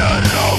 General